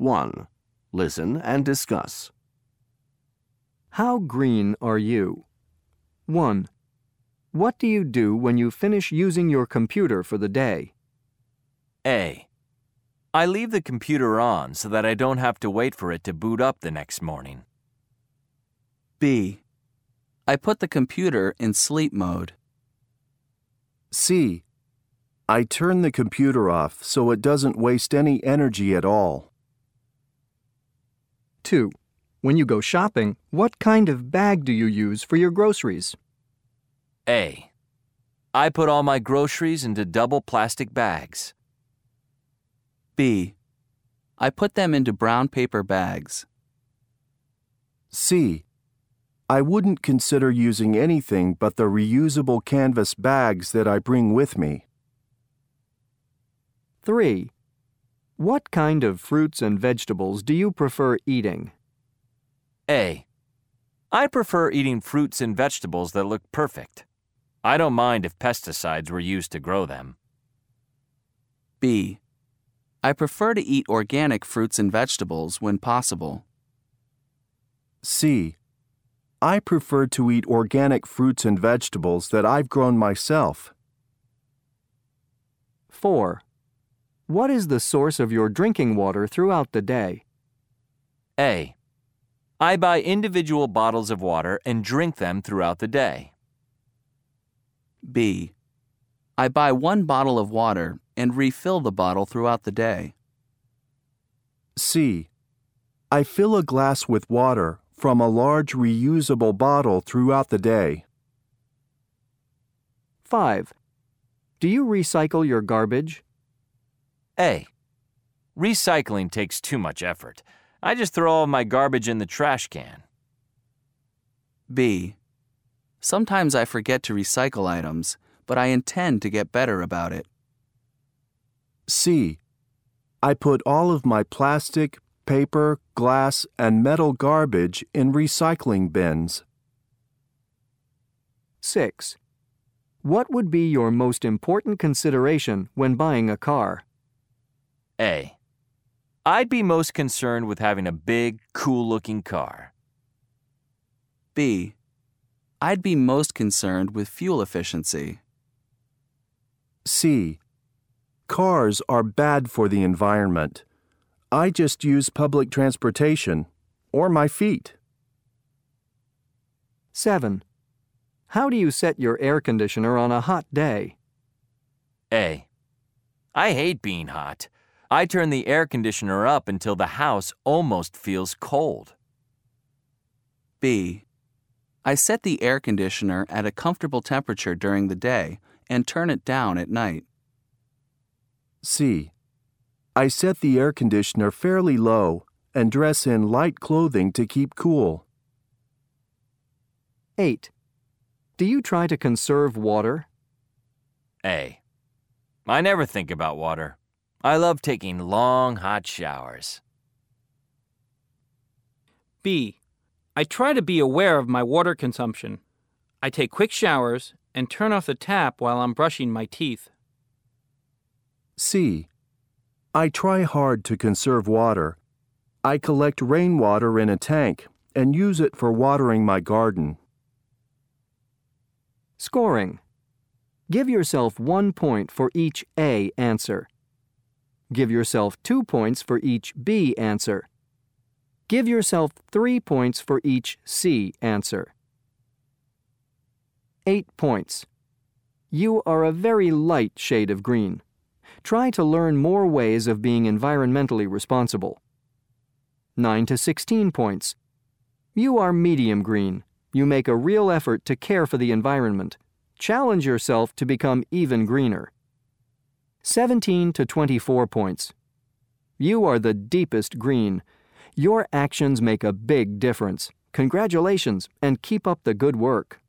1. Listen and discuss. How green are you? 1. What do you do when you finish using your computer for the day? A. I leave the computer on so that I don't have to wait for it to boot up the next morning. B. I put the computer in sleep mode. C. I turn the computer off so it doesn't waste any energy at all. 2. When you go shopping, what kind of bag do you use for your groceries? A. I put all my groceries into double plastic bags. B. I put them into brown paper bags. C. I wouldn't consider using anything but the reusable canvas bags that I bring with me. 3. What kind of fruits and vegetables do you prefer eating? A. I prefer eating fruits and vegetables that look perfect. I don't mind if pesticides were used to grow them. B. I prefer to eat organic fruits and vegetables when possible. C. I prefer to eat organic fruits and vegetables that I've grown myself. 4. What is the source of your drinking water throughout the day? A. I buy individual bottles of water and drink them throughout the day. B. I buy one bottle of water and refill the bottle throughout the day. C. I fill a glass with water from a large reusable bottle throughout the day. 5. Do you recycle your garbage? A. Recycling takes too much effort. I just throw all my garbage in the trash can. B. Sometimes I forget to recycle items, but I intend to get better about it. C. I put all of my plastic, paper, glass, and metal garbage in recycling bins. 6. What would be your most important consideration when buying a car? A. I'd be most concerned with having a big, cool looking car. B. I'd be most concerned with fuel efficiency. C. Cars are bad for the environment. I just use public transportation or my feet. 7. How do you set your air conditioner on a hot day? A. I hate being hot. I turn the air conditioner up until the house almost feels cold. B. I set the air conditioner at a comfortable temperature during the day and turn it down at night. C. I set the air conditioner fairly low and dress in light clothing to keep cool. 8. Do you try to conserve water? A. I never think about water. I love taking long, hot showers. B. I try to be aware of my water consumption. I take quick showers and turn off the tap while I'm brushing my teeth. C. I try hard to conserve water. I collect rainwater in a tank and use it for watering my garden. Scoring. Give yourself one point for each A answer. Give yourself two points for each B answer. Give yourself three points for each C answer. 8 points. You are a very light shade of green. Try to learn more ways of being environmentally responsible. 9 to 16 points. You are medium green. You make a real effort to care for the environment. Challenge yourself to become even greener. 17 to 24 points. You are the deepest green. Your actions make a big difference. Congratulations and keep up the good work.